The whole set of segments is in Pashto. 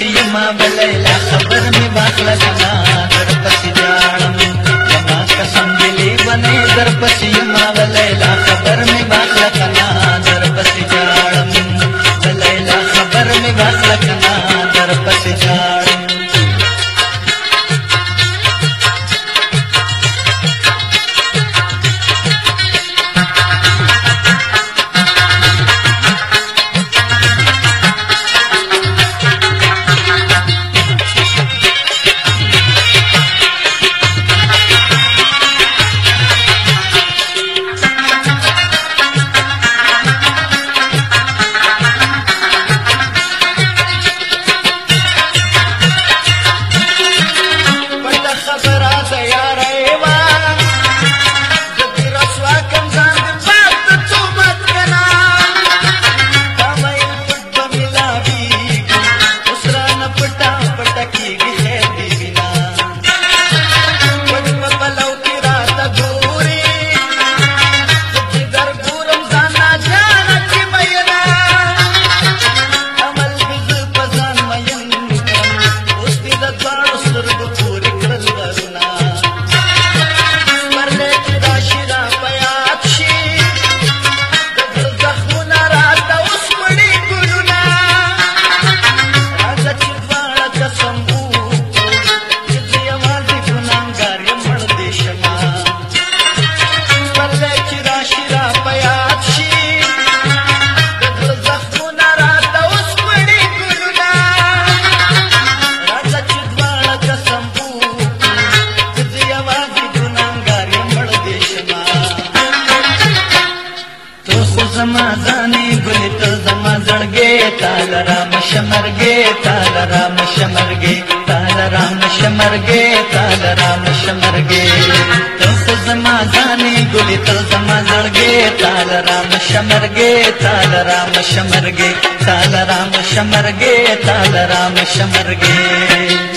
سيما بليلة خبر رام شمرګې تال رام شمرګې تال رام شمرګې تال رام شمرګې ته زما ځانې ګلې تل زما زړګې تال رام شمرګې تال رام شمرګې تال رام شمرګې تال رام شمرګې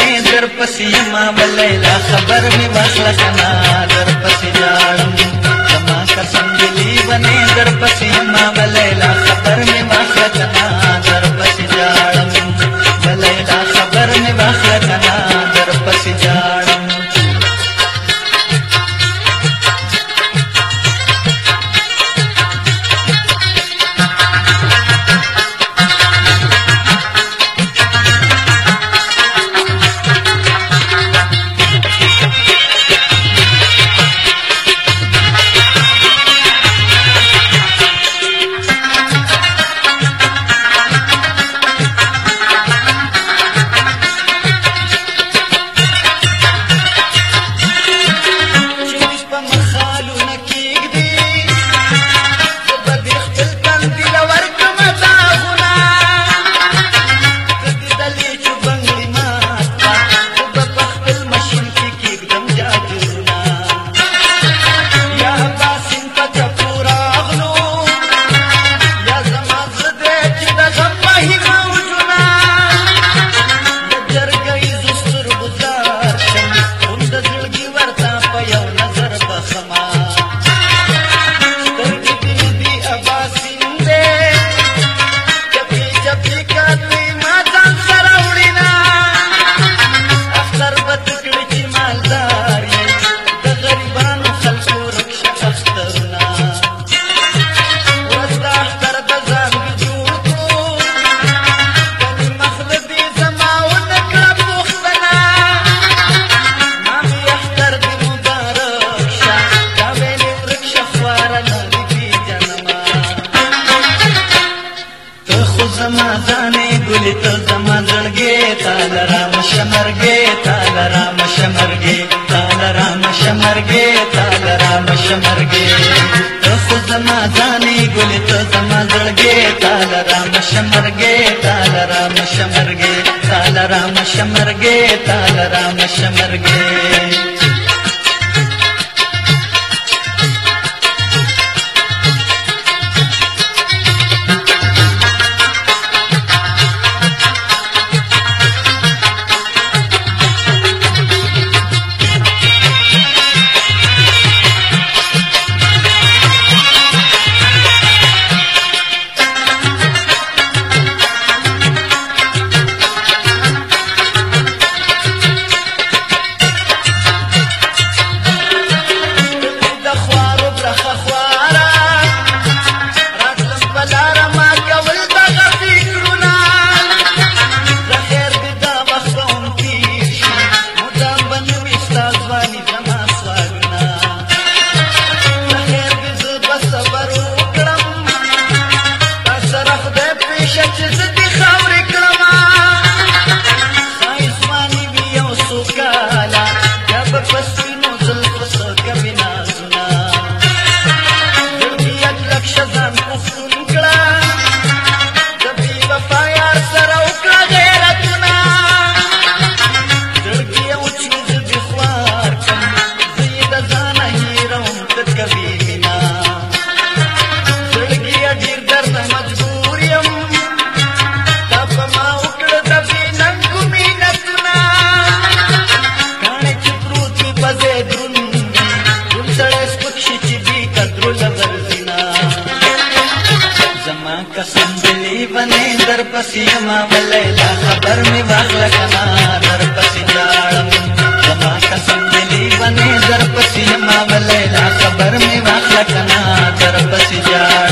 مې در پسې ما بلیلا خبر مې واخله سنا در پسې جاړم زما قسم دې بنې در پسې ما بلیلا خبر مې واخله ګلدانې ګلې ته زما زړګې تا لرم شمرګې تا لرم شمرګې تا لرم شمرګې تا لرم شمرګې ته خو زما ځانې ګلې ته زما زړګې تا لرم شمرګې تا لرم شمرګې تا لرم شمرګې تا لرم شمرګې बने पसी मा बले ला खबर में बागला कना दरपसी दाड़म जमा कसम मिली बने बले में जाड़